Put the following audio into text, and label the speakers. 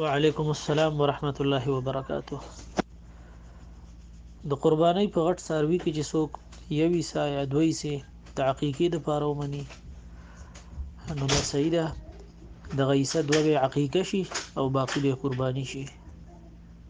Speaker 1: وعلیکم السلام ورحمت الله وبرکاته د قربانۍ په غټ ساروي کې چې څوک یوي سا یا دوی سي تعقیقې د پاره ومني نو دا سیده د غیسه دوه عقیقه شي او باقی به قرباني شي